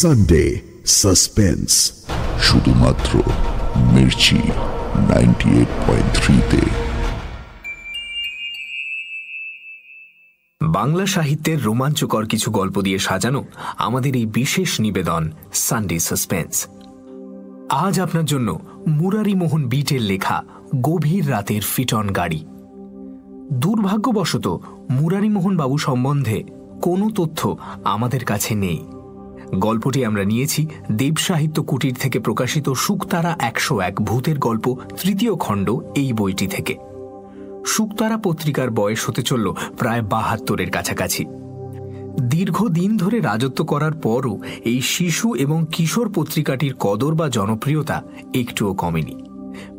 Sunday suspense শুধুমাত্র Mirchi ninety eight point থ্রিতে বাংলা সাহিত্যের রোমাঞ্চকর কিছু গল্প দিয়ে সাজানো আমাদের এই বিশেষ নিবেদন সানডে সাসপেন্স আজ আপনার জন্য মুরারি মোহন বিটের লেখা গভীর রাতের ফিটন গাড়ি। দুর্ভাগ্যবশত মুরারি মোহন বাবু সম্বন্ধে কোনো তথ্য আমাদের কাছে নেই। গল্পটি আমরা নিয়েছি দেব সাহিত্য কুটির থেকে প্রকাশিত শুকতারা একশো এক ভূতের গল্প, তৃতীয় খণ্ড এই বইটি থেকে। শুকতারা পত্রিকার বয়স হতে চলল প্রায় বাহাত্তরের কাছাকাছি। দীর্ঘদিন ধরে রাজত্ব করার পরও এই শিশু এবং কিশোর পত্রিকাটির কদর বা জনপ্রিয়তা একটুও কমেনি।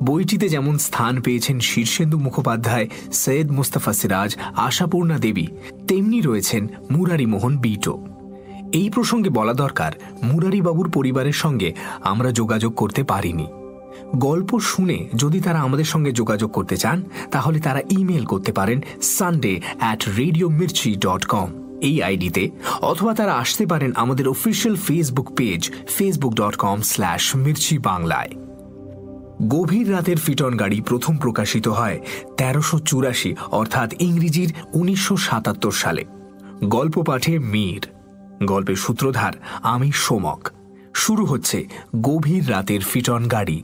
বইটিতে যেমন স্থান পেয়েছেন শীর্ষেন্দু মুখোপাধ্যায়, সৈয়দ মুস্তাফা সিরাজ, আশাপূর্ণা দেবী, তেমনি রয়েছেন মুরারি মোহন বিটো। এই প্রসঙ্গে বলা দরকার, মুরারিবাবুর পরিবারের সঙ্গে আমরা যোগাযোগ করতে পারিনি। গল্প শুনে যদি তারা আমাদের সঙ্গে যোগাযোগ করতে চান, তাহলে তারা ইমেল করতে পারেন Sunday at radio Mirchi dot com এই আইডিতে, অথবা তারা আসতে পারেন আমাদের official Facebook page Facebook dot com slash Mirchi বাংলায় গভীর রাতের ফিটন গাড়ি প্রথম প্রকাশিত হয় তেরোশো চুরাশি, অর্থাৎ ইংরেজির উনিশশো সাতাত্তর সালে। গল্প পাঠে মীর। গল্পের সূত্রধার আমি সোমক। শুরু হচ্ছে গভীর রাতের ফিটন গাড়ি।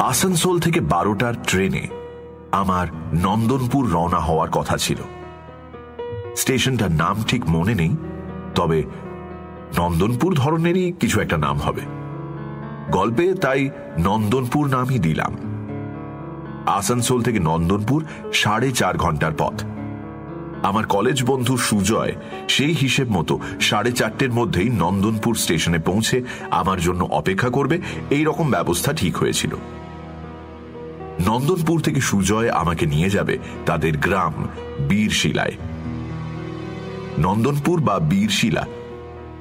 আসানসোল থেকে বারোটার ট্রেনে আমার নন্দনপুর রওনা হওয়ার কথা ছিল। স্টেশনটার নাম ঠিক মনে নেই, তবে নন্দনপুর ধরনেরই কিছু একটা নাম হবে। গল্পে তাই নন্দনপুর নামই দিলাম। আসানসোল থেকে নন্দনপুর সাড়ে চার ঘণ্টার পথ। আমার কলেজ বন্ধু সুজয় সেই হিসেব মতো সাড়ে চারটের মধ্যেই নন্দনপুর স্টেশনে পৌঁছে আমার জন্য অপেক্ষা করবে, এই রকম ব্যবস্থা ঠিক হয়েছিল। নন্দনপুর থেকে সুজয় আমাকে নিয়ে যাবে তাদের গ্রাম বীরশিলায়। নন্দনপুর বা বীরশিলা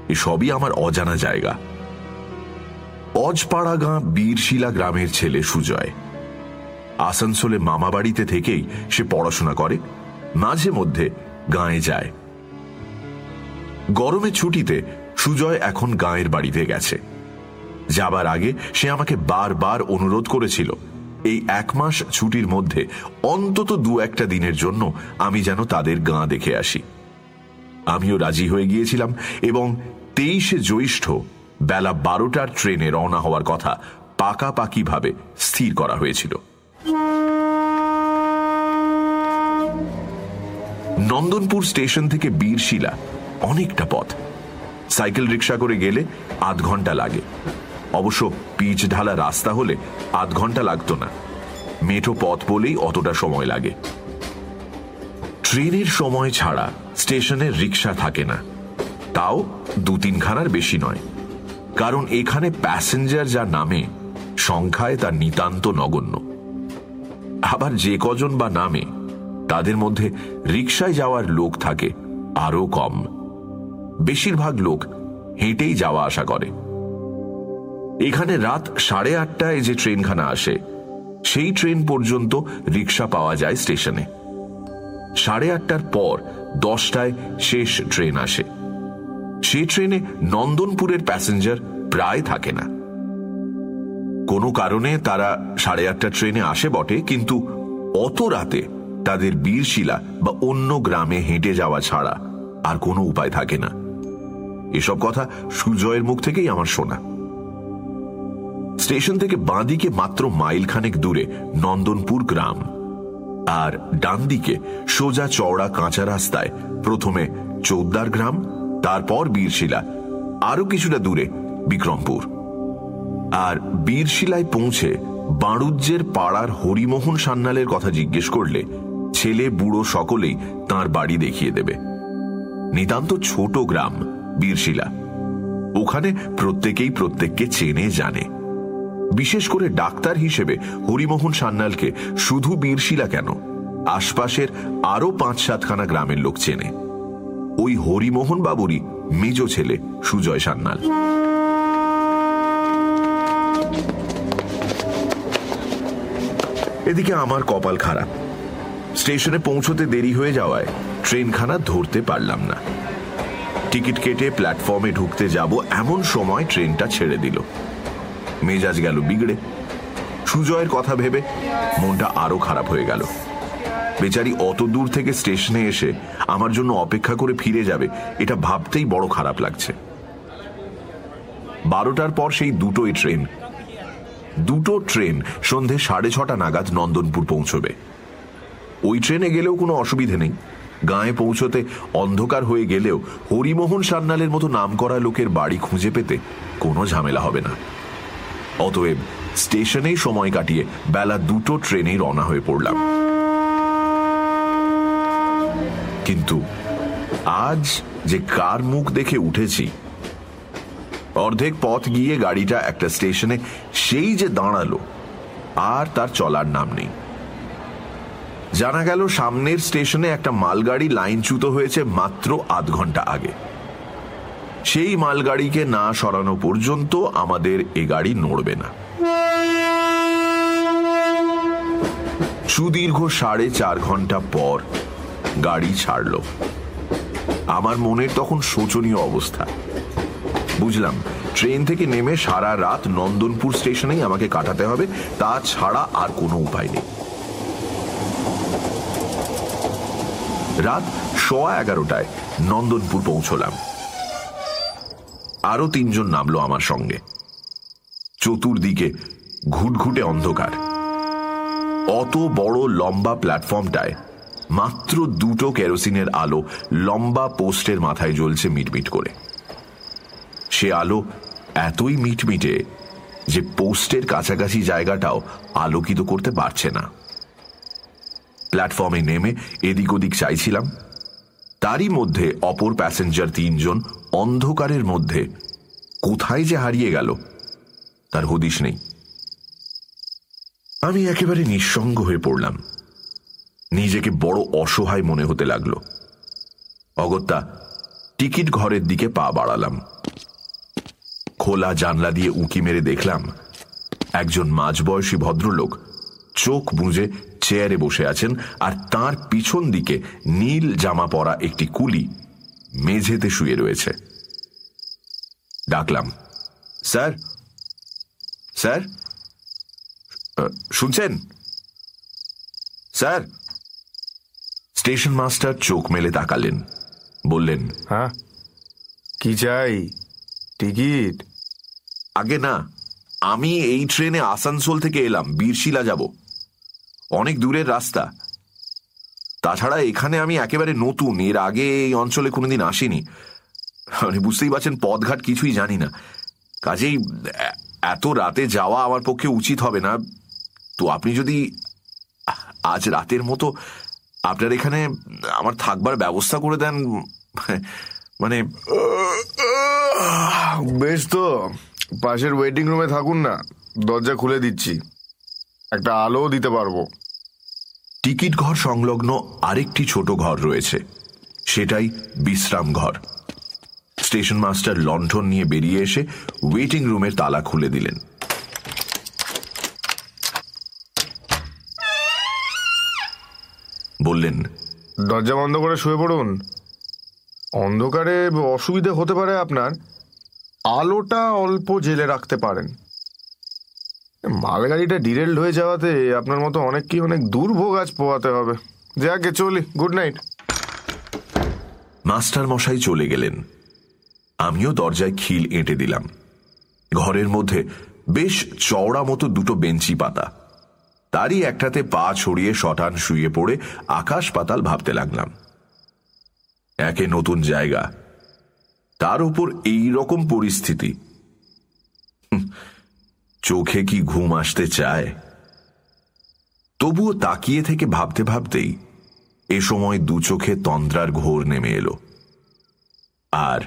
এসবই আমার অজানা জায়গা। অজপাড়া গাঁ বীরশিলা গ্রামের ছেলে সুজয়। আসানসোলে মামা বাড়িতে থেকেই সে পড়াশোনা করে, মাঝে মধ্যে গাঁয়ে যায়। গরমে ছুটিতে সুজয় এখন গাঁয়ের বাড়িতে গেছে। যাবার আগে সে আমাকে বারবার অনুরোধ করেছিল, এই এক মাস ছুটির মধ্যে অন্তত দু একটা দিনের জন্য আমি যেন তাদের গাঁ দেখে আসি। আমিও রাজি হয়ে গিয়েছিলাম এবং তেইশে জ্যৈষ্ঠ বেলা বারোটার ট্রেনে রওনা হওয়ার কথা পাকাপাকিভাবে স্থির করা হয়েছিল। নন্দনপুর স্টেশন থেকে বীরশিলা অনেকটা পথ। সাইকেল রিক্সা করে গেলে আধ ঘণ্টা লাগে। অবশ্য পিচ ঢালা রাস্তা হলে আধ ঘণ্টা লাগতো না। মেঠো পথ বলেই অতটা সময় লাগে। ট্রেনের সময় ছাড়া স্টেশনে রিক্সা থাকে না। তাও দু তিনখানার বেশি নয়। কারণ এখানে প্যাসেঞ্জার যা নামে, সংখ্যায় তার নিতান্ত নগণ্য। আবার যে কজন বা নামে, তাদের মধ্যে রিক্সায় যাওয়ার লোক থাকে আরও কম। বেশিরভাগ লোক হেঁটেই যাওয়া আসা করে। এখানে রাত সাড়ে আটটায় যে ট্রেনখানা আসে, সেই ট্রেন পর্যন্ত রিক্সা পাওয়া যায় স্টেশনে। সাড়ে আটটার পর দশটায় শেষ ট্রেন আসে। সে ট্রেনে নন্দনপুরের প্যাসেঞ্জার প্রায় থাকে না। কোনো কারণে তারা সাড়ে আটটা ট্রেনে আসে বটে, কিন্তু অত রাতে তাদের বীরশিলা বা অন্য গ্রামে হেঁটে যাওয়া ছাড়া আর কোনো উপায় থাকে না। এসব কথা সুজয়ের মুখ থেকেই আমার শোনা। স্টেশন থেকে বাঁদিকে মাত্র মাইল খানেক দূরে নন্দনপুর গ্রাম আর ডান দিকে সোজা চওড়া কাঁচা রাস্তায় প্রথমে চৌদ্দার গ্রাম তারপর বীরশিলা, আরও কিছুটা দূরে, বিক্রমপুর। আর বীরশিলায় পৌঁছে বাণুজ্যের পাড়ার হরিমোহন সান্যালের কথা জিজ্ঞেস করলে ছেলে, বুড়ো সকলেই তার বাড়ি দেখিয়ে দেবে। নিতান্ত ছোট গ্রাম বীরশিলা। ওখানে প্রত্যেকেই প্রত্যেককে চেনে, জানে। বিশেষ করে ডাক্তার হিসেবে হরিমোহন সান্যালকে শুধু বীরশিলা কেন, আশপাশের আরও পাঁচ সাতখানা গ্রামের লোক চেনে। ওই হরিমোহন বাবুরই মেজ ছেলে সুজয় সান্নাল এদিকে আমার কপাল খারাপ। স্টেশনে পৌঁছতে দেরি হয়ে যাওয়ায় ট্রেনখানা ধরতে পারলাম না। টিকিট কেটে প্ল্যাটফর্মে ঢুকতে যাব এমন সময় ট্রেনটা ছেড়ে দিল। মেজাজ গেল বিগড়ে। সুজয়ের কথা ভেবে মনটা আরও খারাপ হয়ে গেল। বেচারি অত দূর থেকে স্টেশনে এসে আমার জন্য অপেক্ষা করে ফিরে যাবে, এটা ভাবতেই বড় খারাপ লাগছে। বারোটার পর সেই দুটোই ট্রেন। দুটো ট্রেন সন্ধে সাড়ে ছটা নাগাদ নন্দনপুর পৌঁছবে। ওই ট্রেনে গেলেও কোনো অসুবিধে নেই। গায়ে পৌঁছতে অন্ধকার হয়ে গেলেও হরিমোহন সান্যালের মতো নাম করা লোকের বাড়ি খুঁজে পেতে কোনো ঝামেলা হবে না। অতএব স্টেশনেই সময় কাটিয়ে বেলা দুটো ট্রেনেই রওনা হয়ে পড়লাম। কিন্তু আজ যে কার মুখ দেখে উঠেছি, অর্ধেক পথ গিয়ে গাড়িটা একটা স্টেশনে, সেই যে দাঁড়াল, আর তার চলার নাম নেই। জানা গেল সামনের স্টেশনে একটা মালগাড়ি লাইনচ্যুত হয়েছে মাত্র আধ ঘণ্টা আগে। সেই মালগাড়িকে না সরানো পর্যন্ত আমাদের এ গাড়ি নড়বে না। সুদীর্ঘ সাড়ে চার ঘণ্টা পর গাড়ি ছাড়ল। আমার মনের তখন শোচনীয় অবস্থা। বুঝলাম, ট্রেন থেকে নেমে সারা রাত নন্দনপুর স্টেশনেই আমাকে কাটাতে হবে তা ছাড়া আর কোনো উপায় নেই। রাত সোয়া এগারোটায় নন্দনপুর পৌঁছলাম। আরও তিনজন নামলো আমার সঙ্গে। চতুর্দিকে ঘুটঘুটে অন্ধকার। অত বড় লম্বা প্ল্যাটফর্মটায় মাত্র দুটো কেরোসিনের আলো লম্বা পোস্টের মাথায় জ্বলছে মিটমিট করে। সে আলো এতই মিটমিটে যে পোস্টের কাছাকাছি জায়গাটাও আলোকিত করতে পারছে না। প্ল্যাটফর্মে নেমে এদিক ওদিক চাইছিলাম। তারই মধ্যে অপর প্যাসেঞ্জার তিনজন অন্ধকারের মধ্যে কোথায় যে হারিয়ে গেল, তার হদিস নেই। আমি একেবারে নিঃসঙ্গ হয়ে পড়লাম। নিজেকে বড় অসহায় মনে হতে লাগল। অগত্যা, টিকিট ঘরের দিকে পা বাড়ালাম। খোলা জানলা দিয়ে উঁকি মেরে দেখলাম, একজন মাঝবয়সী ভদ্রলোক চোখ বুঝে চেয়ারে বসে আছেন আর তার পিছন দিকে নীল জামা পরা একটি কুলি মেঝেতে শুয়ে রয়েছে। ডাকলাম, স্যার? স্যার? শুনছেন? স্যার স্টেশন মাস্টার চোখ মেলে তাকালেন। বললেন হ্যাঁ? কি চাই? টিকিট? আগে না আমি এই ট্রেনে আসানসোল থেকে এলাম বীরশিলা যাব। অনেক দূরের রাস্তা। তাছাড়া এখানে আমি একেবারে নতুন এর আগে এই অঞ্চলে কোনোদিন আসিনি। মানে বুঝতেই পারছেন পথঘাট কিছুই জানি না। কাজেই এত রাতে যাওয়া আমার পক্ষে উচিত হবে না। তো আপনি যদি আজ রাতের মতো আপনার এখানে আমার থাকবার ব্যবস্থা করে দেন। মানে বেশ তো পাশের ওয়েটিং রুমে থাকুন না দরজা খুলে দিচ্ছি। একটা আলোও দিতে পারব। টিকিট ঘর সংলগ্ন আরেকটি ছোট ঘর রয়েছে সেটাই বিশ্রাম ঘর। স্টেশন মাস্টার লণ্ঠন নিয়ে বেরিয়ে এসে ওয়েটিং রুমের তালা খুলে দিলেন। বললেন দরজা বন্ধ করে শুয়ে পড়ুন। অন্ধকারে অসুবিধে হতে পারে আপনার। আলোটা অল্প জেলে রাখতে পারেন। মালগাড়িটা ডিরেল্ড হয়ে যাওয়াতে আপনার মতো অনেক কি অনেক দুর্ভোগ আজ পোয়াতে হবে। যাকে চলি। Good night. মাস্টার মশাই চলে গেলেন। আমিও দরজায় খিল এঁটে দিলাম। ঘরের মধ্যে বেশ চওড়া মতো দুটো বেঞ্চি পাতা। তারই একটাতে পা ছড়িয়ে শটান শুয়ে পড়ে আকাশ পাতাল ভাবতে লাগলাম। একে নতুন জায়গা। তার উপর এই রকম পরিস্থিতি। চোখে কি ঘুম আসতে চায়? তবুও তাকিয়ে থেকে ভাবতে ভাবতেই এ সময় দু চোখে তন্দ্রার ঘোর নেমে এলো। আর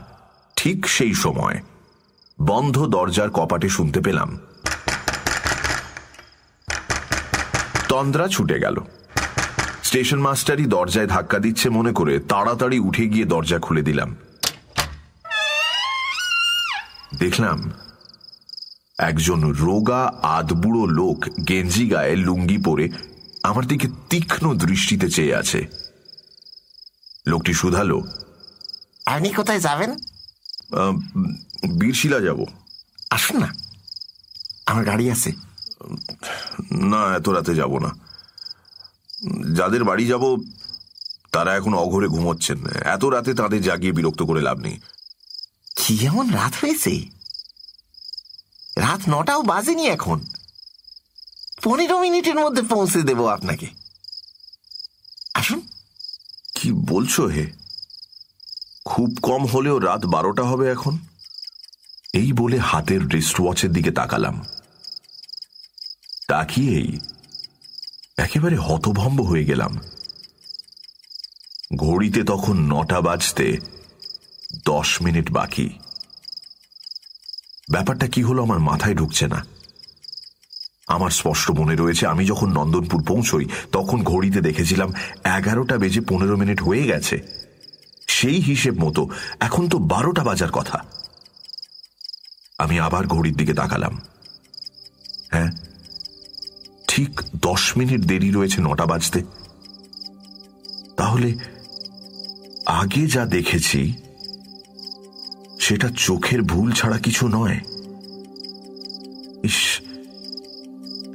ঠিক সেই সময় বন্ধ দরজার কপাটে শুনতে পেলাম তন্দ্রা ছুটে গেল। স্টেশন মাস্টারই দরজায় ধাক্কা দিচ্ছে মনে করে তাড়াতাড়ি উঠে গিয়ে দরজা খুলে দিলাম। দেখলাম একজন রোগা আধবুড়ো লোক গেঞ্জি গায়ে লুঙ্গি পরে আমার দিকে তীক্ষ্ণ দৃষ্টিতে চেয়ে আছে। লোকটি শুধালো আপনি কোথায় যাবেন? "আহ, বীরশিলা যাব। আসুন না। আমার গাড়ি আছে। না এত রাতে যাব না। যাদের বাড়ি যাব তারা এখন অঘরে ঘুমোচ্ছেন। এত রাতে তাদের জাগিয়ে বিরক্ত করে লাভ নেই। কি এমন রাত হয়েছে? রাত নটাও বাজেনি এখন। পনেরো মিনিটের মধ্যে পৌঁছে দেব আপনাকে। আসুন। কি বলছো হে? খুব কম হলেও রাত বারোটা হবে এখন। এই বলে হাতের রিস্ট ওয়াচের দিকে তাকালাম। তাকিয়েই একেবারে হতভম্ব হয়ে গেলাম। ঘড়িতে তখন নটা বাজতে দশ মিনিট বাকি। ব্যাপারটা কি হলো আমার মাথায় ঢুকছে না। আমার স্পষ্ট মনে রয়েছে, আমি যখন নন্দনপুর পৌঁছই, তখন ঘড়িতে দেখেছিলাম এগারোটা বেজে পনেরো মিনিট হয়ে গেছে। সেই হিসেব মতো, এখন তো বারোটা বাজার কথা। আমি আবার ঘড়ির দিকে তাকালাম। হ্যাঁ? ঠিক দশ মিনিট দেরি রয়েছে নটা বাজতে। তাহলে আগে যা দেখেছি, সেটা চোখের ভুল ছাড়া কিছু নয়। ইস,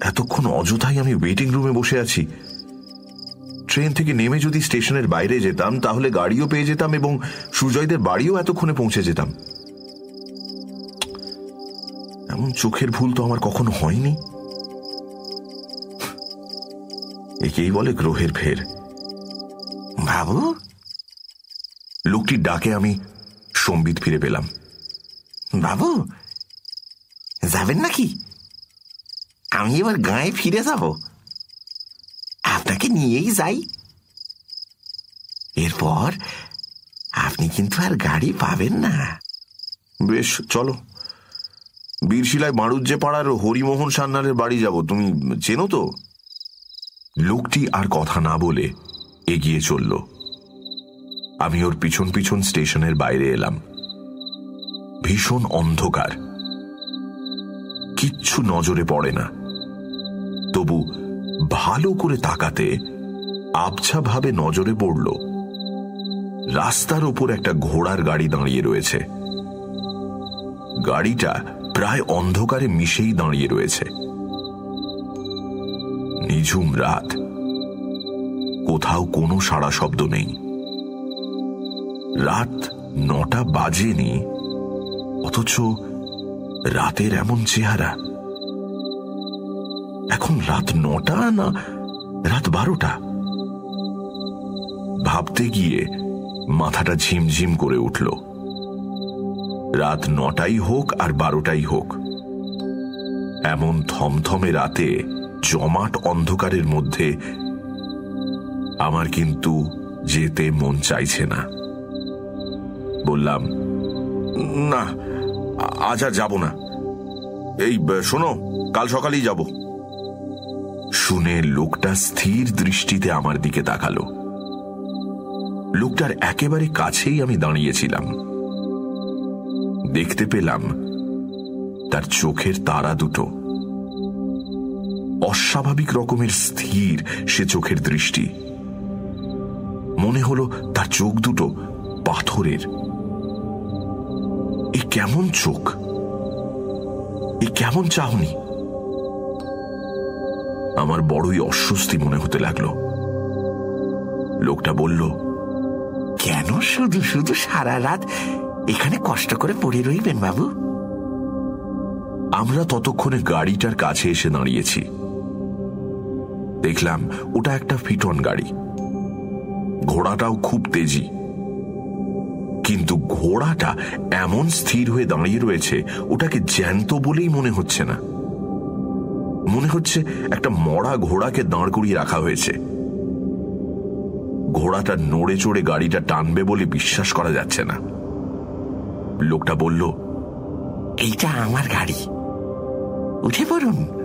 এতক্ষণ অযথাই আমি ওয়েটিং রুমে বসে আছি। ট্রেন থেকে নেমে যদি স্টেশনের বাইরে যেতাম, তাহলে গাড়িও পেয়ে যেতাম এবং সুজয়দের বাড়িও এতক্ষণে পৌঁছে যেতাম। এমন চোখের ভুল তো আমার কখনো হয়নি। একেই বলে গ্রহের ফের। বাবু? লোকটির ডাকে আমি সম্বিত ফিরে পেলাম। বাবু যাবেন নাকি? আমি এবার গায়ে ফিরে যাব। আপনাকে নিয়েই যাই। এরপর আপনি কিন্তু আর গাড়ি পাবেন না। বেশ চলো। বীরশিলায় মারুজ্জে পাড়ার হরিমোহন সান্নালের বাড়ি যাব। তুমি চেনো তো? লোকটি আর কথা না বলে এগিয়ে চলল। আমি ওর পিছন পিছন স্টেশনের বাইরে এলাম। ভীষণ অন্ধকার। কিচ্ছু নজরে পড়ে না। তবু ভালো করে তাকাতে আবছা ভাবে নজরে পড়ল। রাস্তার ওপর একটা ঘোড়ার গাড়ি দাঁড়িয়ে রয়েছে। গাড়িটা প্রায় অন্ধকারে মিশেই দাঁড়িয়ে রয়েছে। নিঝুম রাত। কোথাও কোনো সাড়া শব্দ নেই। রাত নটা বাজেনি, অথচ রাতের এমন চেহারা। এখন রাত নটা না রাত বারোটা? ভাবতে গিয়ে মাথাটা ঝিমঝিম করে উঠল। রাত নটাই হোক আর বারোটাই হোক। এমন থমথমে রাতে জমাট অন্ধকারের মধ্যে আমার কিন্তু যেতে মন চাইছে না। বললাম, না, আজ আর যাব না। এই শোনো, কাল সকালেই যাব। শুনে লোকটা স্থির দৃষ্টিতে আমার দিকে তাকালো। লোকটার একেবারে কাছেই আমি দাঁড়িয়েছিলাম। দেখতে পেলাম তার চোখের তারা দুটো। অস্বাভাবিক রকমের স্থির সে চোখের দৃষ্টি। মনে হলো তার চোখ দুটো পাথরের। এ কেমন চোখ? এ কেমন চাহনি? আমার বড়ই অস্বস্তি মনে হতে লাগল। লোকটা বলল, কেন শুধু শুধু সারা রাত এখানে কষ্ট করে পড়ে রইবেন বাবু? আমরা ততক্ষণে গাড়িটার কাছে এসে দাঁড়িয়েছি। দেখলাম ওটা একটা ফিটন গাড়ি। ঘোড়াটাও খুব তেজি। কিন্তু ঘোড়াটা এমন স্থির হয়ে দাঁড়িয়ে রয়েছে, ওটাকে জ্যান্ত বলেই মনে হচ্ছে না। মনে হচ্ছে একটা মরা ঘোড়াকে দাঁড় করিয়ে রাখা হয়েছে। ঘোড়াটা নড়ে চড়ে গাড়িটা টানবে বলে বিশ্বাস করা যাচ্ছে না। লোকটা বলল, এইটা আমার গাড়ি। উঠে পড়ুন।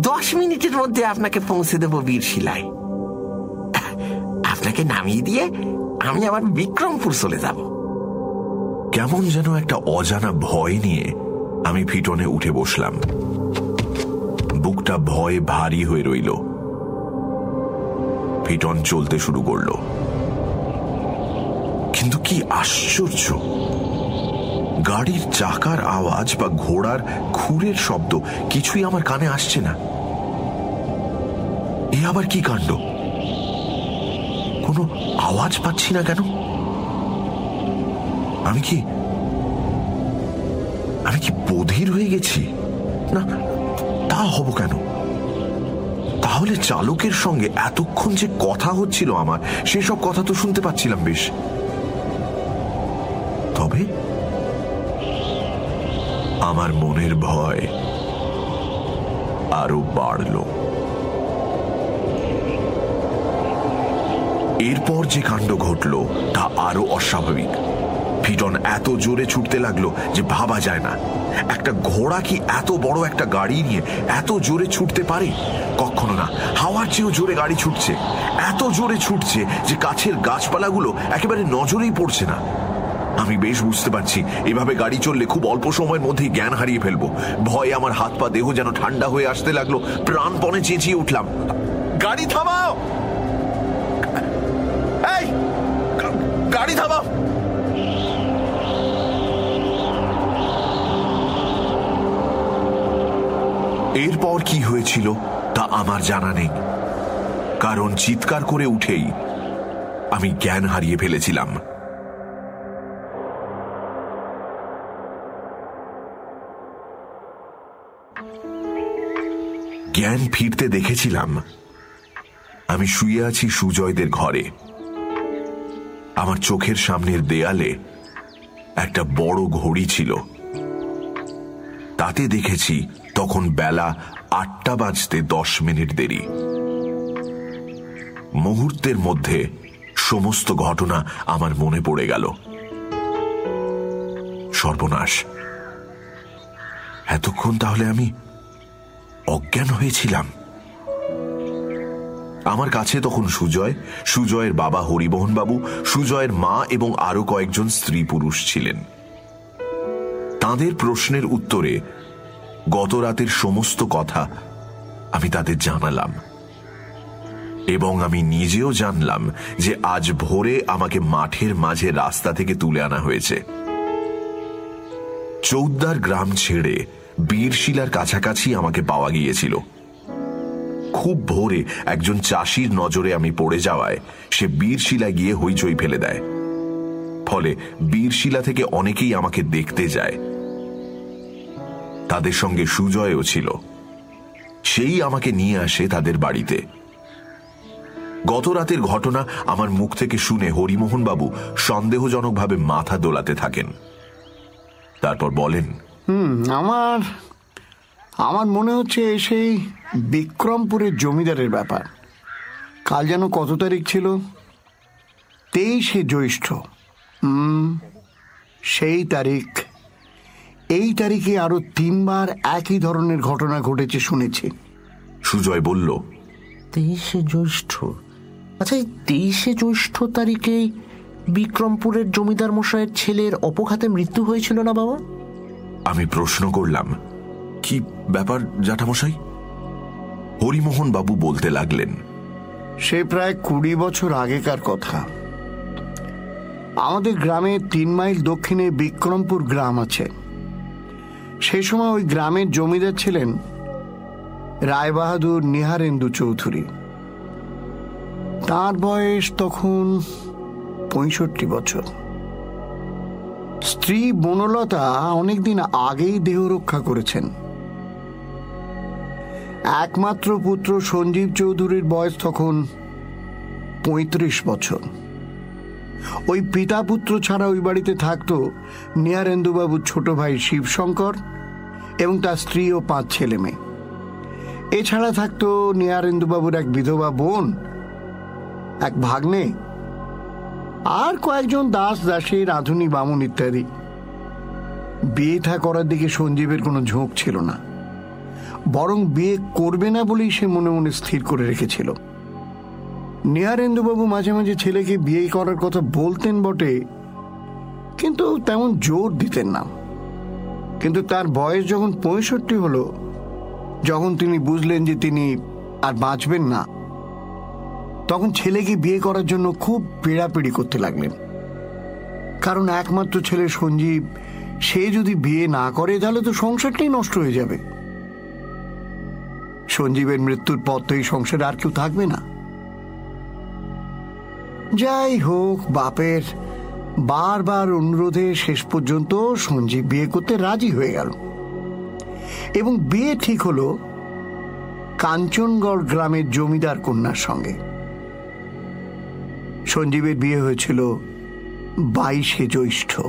দশ মিনিটের মধ্যে আপনাকে পৌঁছে দেব বীরশিলায় আপনাকে নামিয়ে দিয়ে আমি আবার বিক্রমপুর চলে যাব। কেমন যেন একটা অজানা ভয় নিয়ে আমি ফিটনে উঠে বসলাম। বুকটা ভয়ে ভারী হয়ে রইল। পিটন চলতে শুরু করল। কিন্তু কি আশ্চর্য! গাড়ির চাকার আওয়াজ বা ঘোড়ার খুরের শব্দ কিছুই আমার কানে আসছে না। এ আবার কি কাণ্ড? কোনো আওয়াজ পাচ্ছি না কেন? আমি কি আমি কি বধির হয়ে গেছি? না, তা হব কেন? তাহলে চালকের সঙ্গে এতক্ষণ যে কথা হচ্ছিল আমার, সেসব কথা তো শুনতে পাচ্ছিলাম বেশ। আমার মনের ভয় আরও বাড়ল। এরপর যে কাণ্ড ঘটল, তা আরও অস্বাভাবিক। ফিটন এত জোরে ছুটতে লাগল যে ভাবা যায় না। একটা ঘোড়া কি এত বড় একটা গাড়ি নিয়ে এত জোরে ছুটতে পারে? কখনো না। হাওয়ার চেয়েও জোরে গাড়ি ছুটছে। এত জোরে ছুটছে যে কাছের গাছপালাগুলো একেবারে নজরেই পড়ছে না। আমি বেশ বুঝতে পারছি। এভাবে গাড়ি চললে খুব অল্প সময়ের মধ্যেই জ্ঞান হারিয়ে ফেলব। ভয়ে আমার হাত পা দেহ যেন ঠান্ডা হয়ে আসতে লাগল। প্রাণপণে চেঁচিয়ে উঠলাম। গাড়ি থামাও! গাড়ি থামাও! এরপর কি হয়েছিল তা আমার জানা নেই। কারণ চিৎকার করে উঠেই আমি জ্ঞান হারিয়ে ফেলেছিলাম। জ্ঞান ফিরতে দেখেছিলাম। আমি শুয়ে আছি সুজয়দের ঘরে। আমার চোখের সামনের দেয়ালে একটা বড় ঘড়ি ছিল। তাতে দেখেছি তখন বেলা আটটা বাজতে দশ মিনিট দেরি। মুহূর্তের মধ্যে সমস্ত ঘটনা আমার মনে পড়ে গেল। সর্বনাশ। এতক্ষণ তাহলে আমি অজ্ঞান হয়েছিলাম। আমার কাছে তখন সুজয়, সুজয়ের বাবা হরিমোহন বাবু সুজয়ের মা এবং আরও কয়েকজন স্ত্রী পুরুষ ছিলেন। তাদের প্রশ্নের উত্তরে গত রাতের সমস্ত কথা আমি তাদের জানালাম এবং আমি নিজেও জানলাম যে আজ ভোরে আমাকে মাঠের মাঝে রাস্তা থেকে তুলে আনা হয়েছে। চৌদ্দার গ্রাম ছেড়ে বীরশিলার কাছাকাছি আমাকে পাওয়া গিয়েছিল। খুব ভোরে একজন চাষির নজরে আমি পড়ে যাওয়ায় সে বীরশিলা গিয়ে হইচই ফেলে দেয়। ফলে বীরশিলা থেকে অনেকেই আমাকে দেখতে যায়। তাদের সঙ্গে সুজয়ও ছিল। সেই আমাকে নিয়ে আসে তাদের বাড়িতে। গত রাতের ঘটনা আমার মুখ থেকে শুনে হরিমোহনবাবু সন্দেহজনকভাবে মাথা দোলাতে থাকেন। তারপর বলেন হুম আমার আমার মনে হচ্ছে এ সেই বিক্রমপুরের জমিদারের ব্যাপার। কাল যেন কত তারিখ ছিল? তেইশে জ্যৈষ্ঠ। হুম সেই তারিখ। এই তারিখে আরও তিনবার একই ধরনের ঘটনা ঘটেছে শুনেছি। সুজয় বলল তেইশে জ্যৈষ্ঠ? আচ্ছা এই তেইশে জ্যৈষ্ঠ তারিখে বিক্রমপুরের জমিদার মশাইয়ের ছেলের অপঘাতে মৃত্যু হয়েছিল না বাবা? আমি প্রশ্ন করলাম, কি ব্যাপার, জ্যাঠামশাই? হরিমোহন বাবু বলতে লাগলেন, সে প্রায় কুড়ি বছর আগেকার কথা। আমাদের গ্রামে তিন মাইল দক্ষিণে বিক্রমপুর গ্রাম আছে। সেই সময় ওই গ্রামের জমিদার ছিলেন রায়বাহাদুর নিহারেন্দু চৌধুরী। তার বয়স তখন পঁয়ষট্টি বছর। স্ত্রী বনলতা অনেকদিন আগেই দেহ রক্ষা করেছেন। একমাত্র পুত্র সঞ্জীব চৌধুরীর বয়স তখন পঁয়ত্রিশ বছর। ওই পিতা পুত্র ছাড়া ওই বাড়িতে থাকতো নিয়ারেন্দুবাবুর ছোট ভাই শিবশঙ্কর এবং তার স্ত্রী ও পাঁচ ছেলে মেয়ে। এছাড়া থাকতো নিয়ারেন্দুবাবুর এক বিধবা বোন, এক ভাগ্নে আর কয়েকজন দাস দাসী রাঁধুনি, বামুন ইত্যাদি। বিয়ে থা করার দিকে সঞ্জীবের কোনো ঝোঁক ছিল না। বরং বিয়ে করবে না বলেই সে মনে মনে স্থির করে রেখেছিল। নিহারেন্দুবাবু মাঝে মাঝে ছেলেকে বিয়ে করার কথা বলতেন বটে, কিন্তু তেমন জোর দিতেন না। কিন্তু তার বয়স যখন পঁয়ষট্টি হলো, যখন তিনি বুঝলেন যে তিনি আর বাঁচবেন না তখন ছেলেকে বিয়ে করার জন্য খুব পেড়াপেড়ি করতে লাগলেন। কারণ একমাত্র ছেলে সঞ্জীব, সে যদি বিয়ে না করে, তাহলে তো সংসারটাই নষ্ট হয়ে যাবে। সঞ্জীবের মৃত্যুর পর তো এই সংসারে আর কেউ থাকবে না। যাই হোক, বাপের বারবার অনুরোধে শেষ পর্যন্ত সঞ্জীব বিয়ে করতে রাজি হয়ে গেল। এবং বিয়ে ঠিক হলো কাঞ্চনগড় গ্রামের জমিদার কন্যার সঙ্গে। সঞ্জীবের বিয়ে হয়েছিল বাইশে জ্যৈষ্ঠ।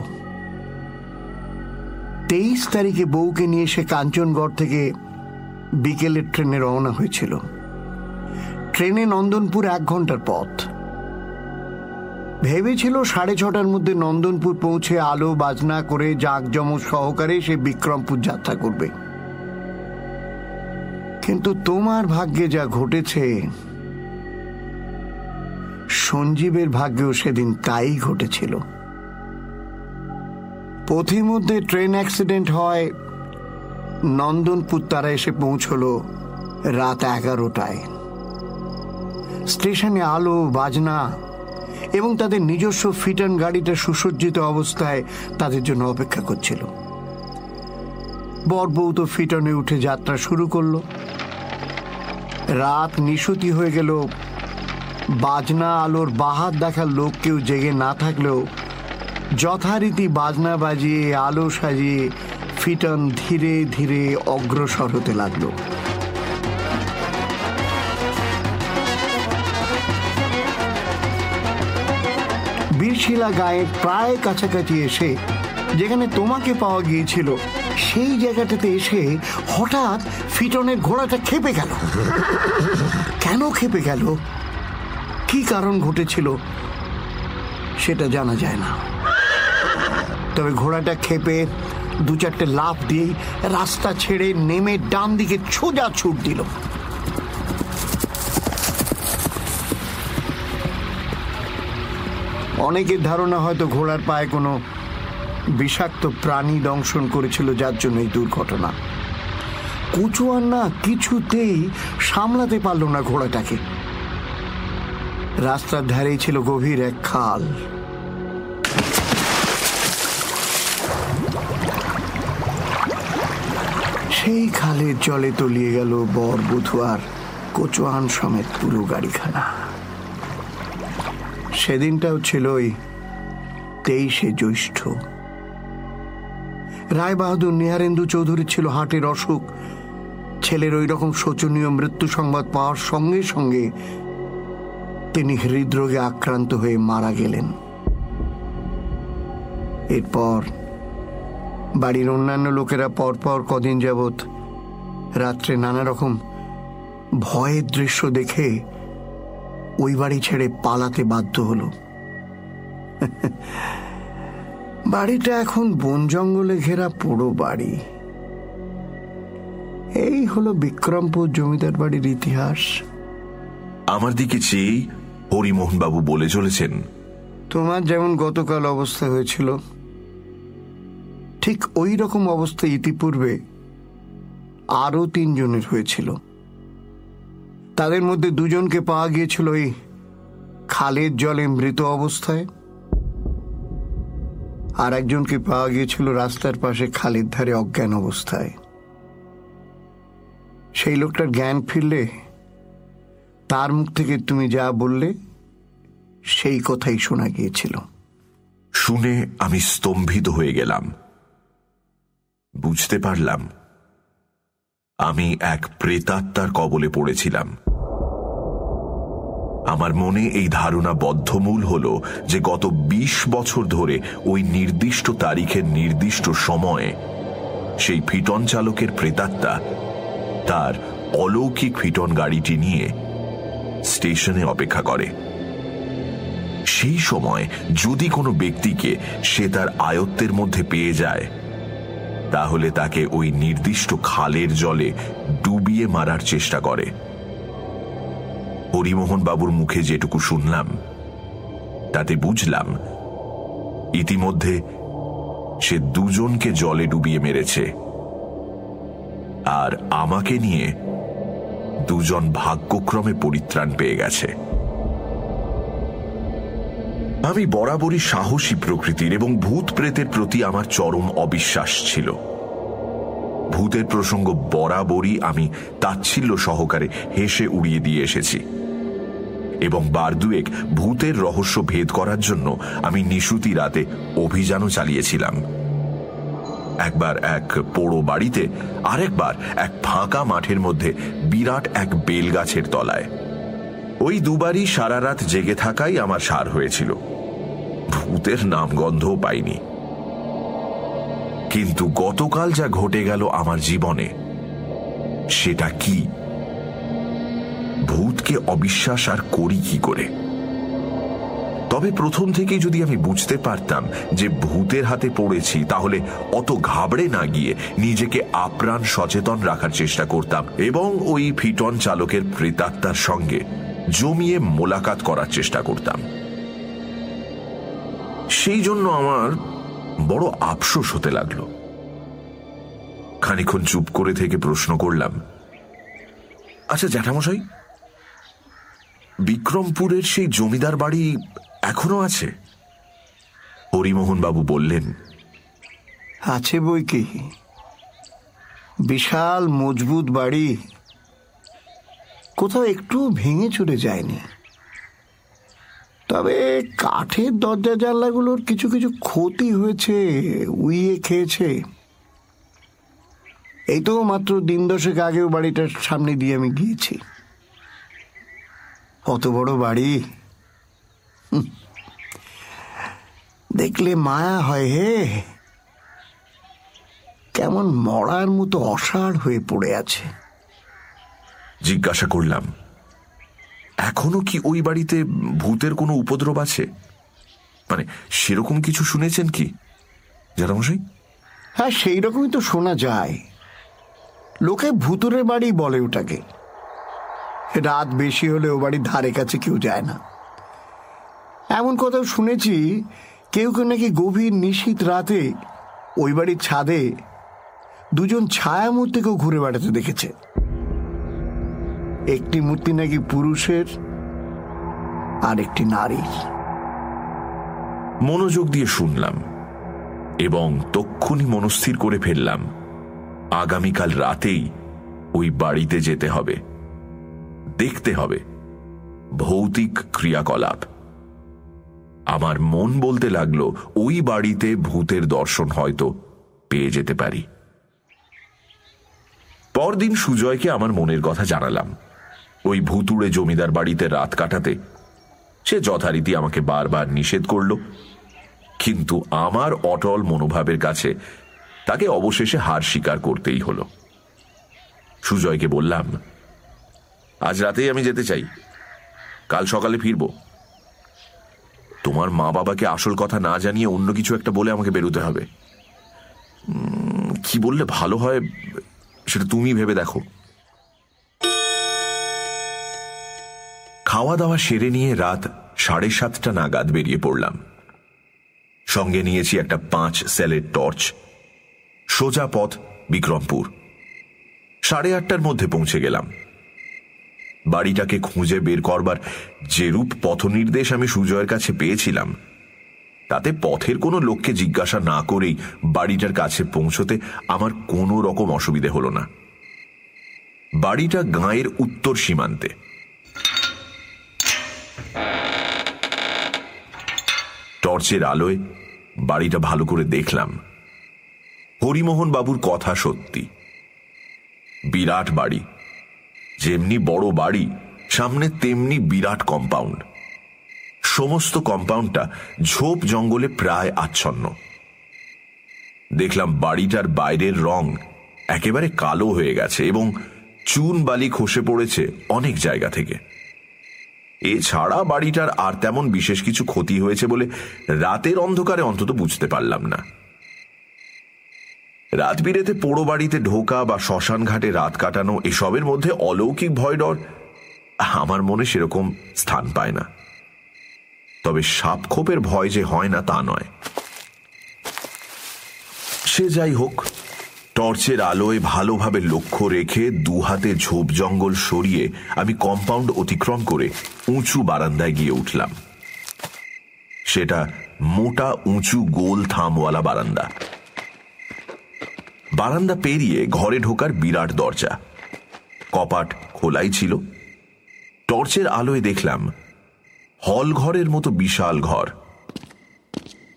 তেইশ তারিখে বউকে নিয়ে সে কাঞ্চনগড় থেকে বিকেলের ট্রেনে রওনা হয়েছিল। ট্রেনে নন্দনপুর এক ঘণ্টার পথ। ভেবেছিল সাড়ে ছটার মধ্যে নন্দনপুর পৌঁছে আলো বাজনা করে জাঁকজমক সহকারে সে বিক্রমপুর যাত্রা করবে। কিন্তু তোমার ভাগ্যে যা ঘটেছে সঞ্জীবের ভাগ্যেও সেদিন তাই ঘটেছিল। পথিমধ্যে ট্রেন অ্যাক্সিডেন্ট হয়, নন্দনপুর তারা এসে পৌঁছল রাত এগারোটায়। স্টেশনে আলো, বাজনা এবং তাদের নিজস্ব ফিটন গাড়িটা সুসজ্জিত অবস্থায় তাদের জন্য অপেক্ষা করছিল। বরবউ তো ফিটনে উঠে যাত্রা শুরু করল। রাত নিশুতি হয়ে গেল বাজনা আলোর বাহার দেখার লোক কেউ জেগে না থাকলেও যথারীতি বাজনা বাজিয়ে, আলো সাজিয়ে ফিটন ধীরে ধীরে অগ্রসর হতে লাগল। বীরশিলা গায়ের প্রায় কাছাকাছি এসে যেখানে তোমাকে পাওয়া গিয়েছিল, সেই জায়গাটাতে এসে হঠাৎ ফিটনের ঘোড়াটা খেপে গেল। কেন খেপে গেল? কি কারণ ঘটেছিল সেটা জানা যায় না। তবে ঘোড়াটা খেপে দু চারটে লাফ দিয়েই রাস্তা ছেড়ে নেমে ডান দিকে সোজা ছুট দিল। অনেকের ধারণা হয়তো ঘোড়ার পায়ে কোনো বিষাক্ত প্রাণী দংশন করেছিল, যার জন্য এই দুর্ঘটনা। কুচুয়ার না কিছুতেই সামলাতে পারল না ঘোড়াটাকে। রাস্তার ধারেই ছিল গভীর এক খাল। সেই খালের জলে তলিয়ে গেল বর বুধুয়ার কচুয়ান সমেত পুরো গাড়িখানা। সেদিনটাও ছিল ওই তেইশে জ্যৈষ্ঠ। রায় বাহাদুর নিহারেন্দু চৌধুরী ছিল হাটের অসুখ। ছেলের ওই রকম শোচনীয় মৃত্যু সংবাদ পাওয়ার সঙ্গে সঙ্গে তিনি হৃদরোগে আক্রান্ত হয়ে মারা গেলেন। এরপর বাড়ির অন্যান্য লোকেরা পরপর কদিন যাবৎ রাত্রে নানা রকম ভয়ের দৃশ্য দেখে ওই বাড়ি ছেড়ে পালাতে বাধ্য হলো। বাড়িটা এখন বন জঙ্গলে ঘেরা পুরো বাড়ি। এই হলো বিক্রমপুর জমিদার বাড়ির ইতিহাস। আমার দিকে চেয়েই হরিমোহনবাবু বলে চলেছেন। তোমার যেমন গতকাল অবস্থা হয়েছিল, ঠিক ওই রকম অবস্থা ইতিপূর্বে আরও তিনজনের হয়েছিল। তাদের মধ্যে দুজনকে পাওয়া গিয়েছিল এই খালের জলে মৃত অবস্থায়, আর একজনকে পাওয়া গিয়েছিল রাস্তার পাশে খালের ধারে অজ্ঞান অবস্থায়। সেই লোকটার জ্ঞান ফিরলে তার মুখ থেকে তুমি যা বললে, সেই কথাই শোনা গিয়েছিল। শুনে আমি স্তম্ভিত হয়ে গেলাম। বুঝতে পারলাম, আমি এক প্রেতাত্মার কবলে পড়েছিলাম। আমার মনে এই ধারণা বদ্ধমূল হল যে গত ২০ বছর ধরে ওই নির্দিষ্ট তারিখের নির্দিষ্ট সময়ে সেই ফিটন চালকের প্রেতাত্মা তার অলৌকিক ফিটন গাড়িটি নিয়ে স্টেশনে অপেক্ষা করে। সেই সময় যদি কোনো ব্যক্তিকে সে তার আয়ত্তের মধ্যে পেয়ে যায়, তাহলে তাকে ওই নির্দিষ্ট খালের জলে ডুবিয়ে মারার চেষ্টা করে। হরিমোহন বাবুর মুখে যেটুকু শুনলাম, তাতে বুঝলাম, ইতিমধ্যে সে দুজনকে জলে ডুবিয়ে মেরেছে। আর আমাকে নিয়ে দুজন ভাগ্যক্রমে পরিত্রাণ পেয়ে গেছে। আমি বরাবরই সাহসী প্রকৃতির এবং ভূত প্রেতের প্রতি আমার চরম অবিশ্বাস ছিল। ভূতের প্রসঙ্গ বরাবরই আমি তাচ্ছিল্য সহকারে হেসে উড়িয়ে দিয়ে এসেছি। এবং বারদুয়েক ভূতের রহস্য ভেদ করার জন্য আমি নিশুতি রাতে অভিযানও চালিয়েছিলাম। একবার এক পোড়ো বাড়িতে, আরেকবার এক ফাঁকা মাঠের মধ্যে, বিরাট এক বেলগাছের তলায়। ওই দুবারই সারা রাত জেগে থাকাই আমার সার হয়েছিল। ভূতের নামগন্ধও পাইনি। কিন্তু গতকাল যা ঘটে গেল আমার জীবনে, সেটা কি? ভূতকে অবিশ্বাস আর করি কি করে? তবে প্রথম থেকেই যদি আমি বুঝতে পারতাম যে ভূতের হাতে পড়েছি, তাহলে অত ঘাবড়ে না গিয়ে নিজেকে আপ্রাণ সচেতন রাখার চেষ্টা করতাম এবং ওই ফিটন চালকের প্রেতাত্মার সঙ্গে জমিয়ে মোলাকাত করার চেষ্টা করতাম। সেই জন্য আমার বড় আফসোস হতে লাগল। খানিক্ষণ চুপ করে থেকে প্রশ্ন করলাম আচ্ছা জ্যাঠামশাই, বিক্রমপুরের সেই জমিদার বাড়ি এখনও আছে? হরিমোহন বাবু বললেন, আছে বই কি? বিশাল, মজবুত বাড়ি। কোথাও একটু ভেঙে চুরে যায়নি। তবে কাঠের দরজা জানলাগুলোর কিছু কিছু ক্ষতি হয়েছে, উইয়ে খেয়েছে। এই তো মাত্র দিন দশেক আগেও বাড়িটার সামনে দিয়ে আমি গিয়েছি। অত বড় বাড়ি। দেখলে মায়া হয় হে। কেমন মরার মতো অসাড় হয়ে পড়ে আছে। জিজ্ঞাসা করলাম এখনও কি ওই বাড়িতে ভূতের কোনো উপদ্রব আছে? মানে সেরকম কিছু শুনেছেন কি জ্যাঠামশাই হ্যাঁ সেই রকমই তো শোনা যায়। লোকে ভুতুরের বাড়ি বলে ওটাকে। রাত বেশি হলে ও বাড়ির ধারে কাছে কেউ যায় না। এমন কথাও শুনেছি কেউ কেউ নাকি গভীর নিশীত রাতে ওই বাড়ির ছাদে দুজন ছায়া মূর্তিকেও ঘুরে বেড়াতে দেখেছে। একটি মূর্তি নাকি পুরুষের আর একটি নারীর। মনোযোগ দিয়ে শুনলাম এবং তক্ষুনি মনস্থির করে ফেললাম, আগামীকাল রাতেই ওই বাড়িতে যেতে হবে, দেখতে হবে ভৌতিক ক্রিয়াকলাপ। আমার মন বলতে লাগল, ওই বাড়িতে ভূতের দর্শন হয়তো পেয়ে যেতে পারি। পরদিন সুজয়কে আমার মনের কথা জানালাম। ওই ভুতুড়ে জমিদার বাড়িতে রাত কাটাতে সে যথারীতি আমাকে বারবার নিষেধ করল, কিন্তু আমার অটল মনোভাবের কাছে তাকে অবশেষে হার স্বীকার করতেই হলো। সুজয়কে বললাম, আজ রাতেই আমি যেতে চাই। কাল সকালে ফিরব। তোমার মা বাবাকে আসল কথা না জানিয়ে অন্য কিছু একটা বলে আমাকে বেরোতে হবে। কি বললে ভালো হয় সেটা তুমি ভেবে দেখো। খাওয়া দাওয়া সেরে নিয়ে রাত সাড়ে সাতটা নাগাদ বেরিয়ে পড়লাম। সঙ্গে নিয়েছি একটা পাঁচ সেলের টর্চ। সোজা পথ বিক্রমপুর। সাড়ে আটটার মধ্যে পৌঁছে গেলাম। বাড়িটাকে খুঁজে বের করবার যেরূপ পথ নির্দেশ আমি সুজয়ের কাছে পেয়েছিলাম, তাতে পথের কোনো লোককে জিজ্ঞাসা না করেই বাড়িটার কাছে পৌঁছতে আমার কোনো রকম অসুবিধে হলো না। বাড়িটা গাঁয়ের উত্তর সীমান্তে। টর্চের আলোয় বাড়িটা ভালো করে দেখলাম। হরিমোহন বাবুর কথা সত্যি। বিরাট বাড়ি। যেমনি বড় বাড়ি, সামনে তেমনি বিরাট কম্পাউন্ড সমস্ত কম্পাউন্ডটা ঝোপ জঙ্গলে প্রায় আচ্ছন্ন। দেখলাম বাড়িটার বাইরের রং একেবারে কালো হয়ে গেছে এবং চুন বালি খসে পড়েছে অনেক জায়গা থেকে। এছাড়া বাড়িটার আর তেমন বিশেষ কিছু ক্ষতি হয়েছে বলে রাতের অন্ধকারে অন্তত বুঝতে পারলাম না। রাত বিরেতে পোড়ো বাড়িতে ঢোকা বা শ্মশান ঘাটে রাত কাটানো এসবের মধ্যে অলৌকিক ভয় ডর আমার মনে সেরকম স্থান পায় না। তবে সাপখোপের ভয় যে হয় না তা নয়। সে যাই হোক, টর্চের আলোয় ভালোভাবে লক্ষ্য রেখে দুহাতে ঝোপ জঙ্গল সরিয়ে আমি কম্পাউন্ড অতিক্রম করে উঁচু বারান্দায় গিয়ে উঠলাম। সেটা মোটা, উঁচু, গোল থামওয়ালা বারান্দা। বারান্দা পেরিয়ে ঘরে ঢোকার বিরাট দরজা। কপাট খোলাই ছিল। টর্চের আলোয় দেখলাম, হল ঘরের মতো বিশাল ঘর।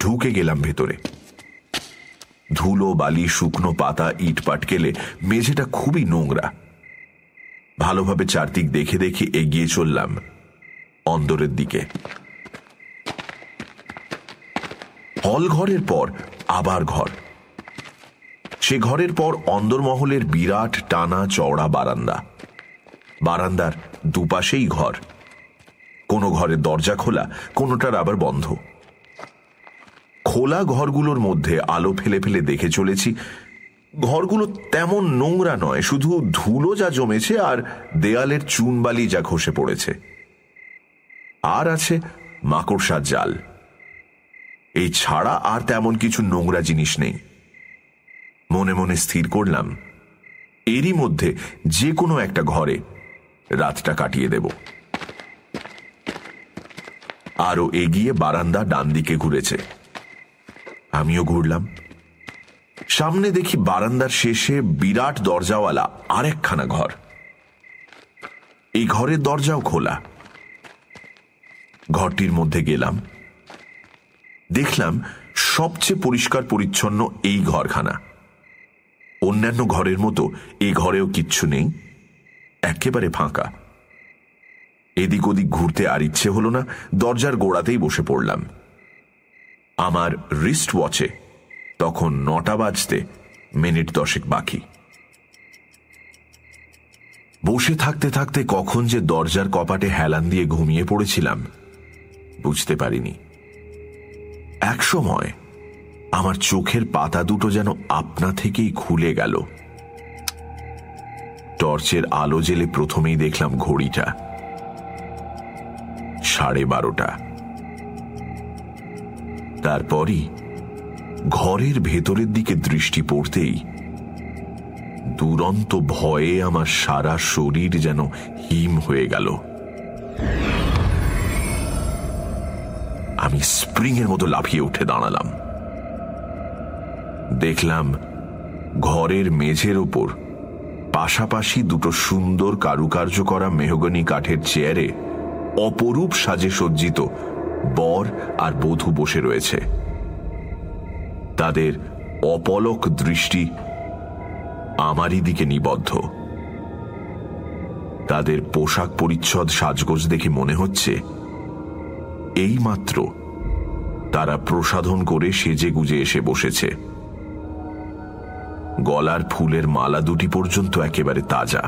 ঢুকে গেলাম ভেতরে। ধুলো, বালি, শুকনো পাতা ইট পাটকেলে মেঝেটা খুবই নোংরা। ভালোভাবে চারদিক দেখে দেখে এগিয়ে চললাম অন্দরের দিকে। হল ঘরের পর আবার ঘর। সে ঘরের পর অন্দরমহলের বিরাট টানা চওড়া বারান্দা। বারান্দার দুপাশেই ঘর। কোনো ঘরের দরজা খোলা, কোনোটার আবার বন্ধ। খোলা ঘরগুলোর মধ্যে আলো ফেলে ফেলে দেখে চলেছি। ঘরগুলো তেমন নোংরা নয়, শুধু ধুলো যা জমেছে আর দেয়ালের চুনবালি যা খসে পড়েছে। আর আছে মাকড়সার জাল। এই ছাড়া আর তেমন কিছু নোংরা জিনিস নেই। মনে মনে স্থির করলাম, এরই মধ্যে যে কোনো একটা ঘরে রাতটা কাটিয়ে দেব। আরও এগিয়ে বারান্দা ডান দিকে ঘুরেছে। আমিও ঘুরলাম। সামনে দেখি বারান্দার শেষে বিরাট দরজাওয়ালা আরেকখানা ঘর। এই ঘরের দরজাও খোলা। ঘরটির মধ্যে গেলাম। দেখলাম সবচেয়ে পরিষ্কার পরিচ্ছন্ন এই ঘরখানা। অন্যান্য ঘরের মতো এই ঘরেও কিচ্ছু নেই। একেবারে ফাঁকা। এদিক ওদিক ঘুরতে আর ইচ্ছে হলো না, দরজার গোড়াতেই বসে পড়লাম। আমার রিস্ট ওয়াচে তখন নটা বাজতে মিনিট দশেক বাকি। বসে থাকতে থাকতে কখন যে দরজার কপাটে হেলান দিয়ে ঘুমিয়ে পড়েছিলাম, বুঝতে পারিনি। এক সময় আমার চোখের পাতা দুটো যেন আপনা থেকেই খুলে গেল। টর্চের আলো জেলে প্রথমেই দেখলাম ঘড়িটা। সাড়ে বারোটা। তারপরই ঘরের ভেতরের দিকে দৃষ্টি পড়তেই দুরন্ত ভয়ে আমার সারা শরীর যেন হিম হয়ে গেল। আমি স্প্রিং এর মতো লাফিয়ে উঠে দাঁড়ালাম। দেখলাম ঘরের মেঝের ওপর পাশাপাশি দুটো সুন্দর কারুকার্য করা মেহগনি কাঠের চেয়ারে অপরূপ সাজে সজ্জিত বর আর বধূ বসে রয়েছে। তাদের অপলক দৃষ্টি আমারই দিকে নিবদ্ধ। তাদের পোশাক পরিচ্ছদ সাজগোজ দেখে মনে হচ্ছে এই মাত্র তারা প্রসাধন করে সেজে গুজে এসে বসেছে। গলার ফুলের মালা দুটি পর্যন্ত একেবারে তাজা।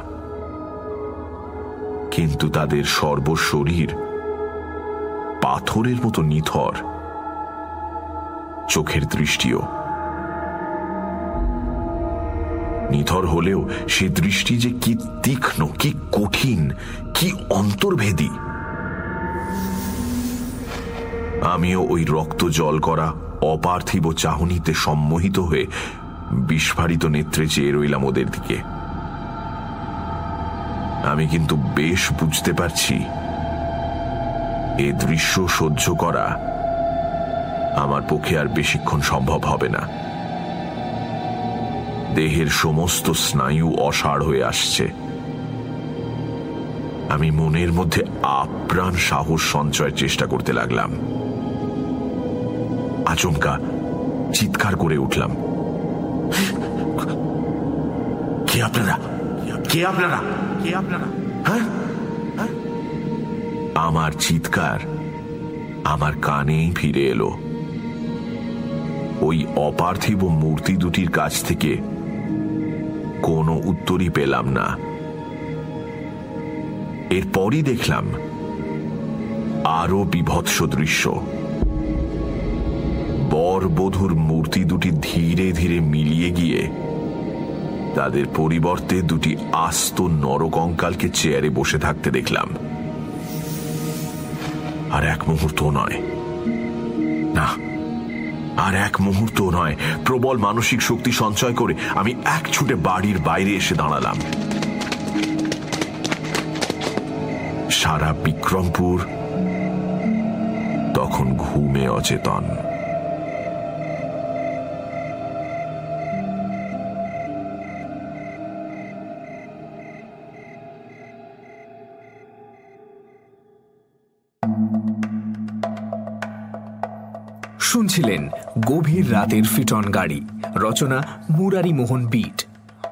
কিন্তু তাদের সর্বশরীর পাথরের মতো নিথর। চোখের দৃষ্টিও। নিথর হলেও সে দৃষ্টি যে কি তীক্ষ্ণ, কি কঠিন, কি অন্তর্ভেদী। আমিও ওই রক্ত জল করা অপার্থিব চাহনিতে সম্মোহিত হয়ে বিস্ফারিত নেত্রে চেয়ে রইলাম ওদের দিকে। আমি কিন্তু বেশ বুঝতে পারছি, এ দৃশ্য সহ্য করা আমার পক্ষে আর বেশিক্ষণ সম্ভব হবে না। দেহের সমস্ত স্নায়ু অসাড় হয়ে আসছে। আমি মনের মধ্যে আপ্রাণ সাহস সঞ্চয়ের চেষ্টা করতে লাগলাম। আচমকা চিৎকার করে উঠলাম। কে আপনারা? কে আপনারা? কে আপনারা? হ্যাঁ? হ্যাঁ? আমার চিৎকার আমার কানেই ফিরে এলো। ওই অপার্থিব মূর্তি দুটির কাছ থেকে কোনো উত্তরই পেলাম না। এরপরই দেখলাম আরও বিভৎস দৃশ্য। বর বধুর মূর্তি দুটি ধীরে ধীরে মিলিয়ে গিয়ে তাদের পরিবর্তে দুটি আস্ত নরকঙ্কালকে চেয়ারে বসে থাকতে দেখলাম। আর এক মুহূর্ত নয়। না, আর এক মুহূর্ত নয়। প্রবল মানসিক শক্তি সঞ্চয় করে আমি এক ছুটে বাড়ির বাইরে এসে দাঁড়ালাম। সারা বিক্রমপুর তখন ঘুমে অচেতন। শুনছিলেন গভীর রাতের ফিটন গাড়ি। রচনা মুরারি মোহন বিট।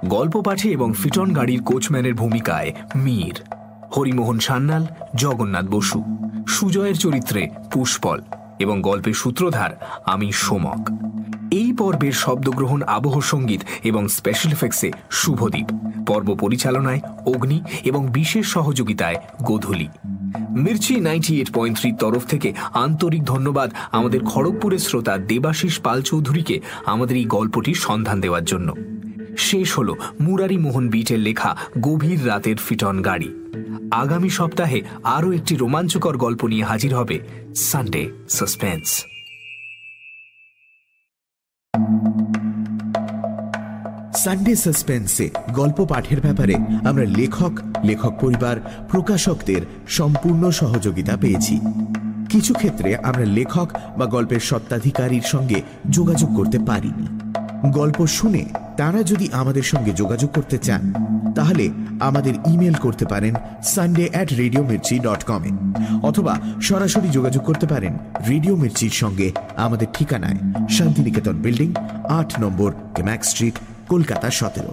গল্প পাঠে এবং ফিটন গাড়ির কোচম্যানের ভূমিকায় মীর। হরিমোহন সান্যাল, জগন্নাথ বসু। সুজয়ের চরিত্রে পুষ্পল এবং গল্পের সূত্রধার আমি সোমক। এই পর্বের শব্দগ্রহণ আবহ সংগীত এবং স্পেশাল এফেক্টসে শুভদীপ। পর্ব পরিচালনায় অগ্নি এবং বিশেষ সহযোগিতায় গোধূলি। মির্চি নাইনটি এইট পয়েন্ট থ্রির তরফ থেকে আন্তরিক ধন্যবাদ আমাদের খড়গপুরের শ্রোতা দেবাশিস পাল চৌধুরীকে আমাদের এই গল্পটির সন্ধান দেওয়ার জন্য। শেষ হল মোহন বিটের লেখা গভীর রাতের ফিটন গাড়ি। আগামী সপ্তাহে আরও একটি রোমাঞ্চকর গল্প নিয়ে হাজির হবে সানডে সাসপেন্স। সানডে সাসপেন্সে গল্প পাঠের ব্যাপারে আমরা লেখক লেখক পরিবার, প্রকাশকদের সম্পূর্ণ সহযোগিতা পেয়েছি। কিছু ক্ষেত্রে আমরা লেখক বা গল্পের সত্ত্বাধিকারীর সঙ্গে যোগাযোগ করতে পারিনি। গল্প শুনে তারা যদি আমাদের সঙ্গে যোগাযোগ করতে চান, তাহলে আমাদের ইমেল করতে পারেন Sunday at radio Mirchi dot কমে অথবা সরাসরি যোগাযোগ করতে পারেন রেডিও মির্চির সঙ্গে আমাদের ঠিকানায় শান্তিনিকেতন বিল্ডিং, আট নম্বর কেম্যাক স্ট্রিট কলকাতা সতেরো।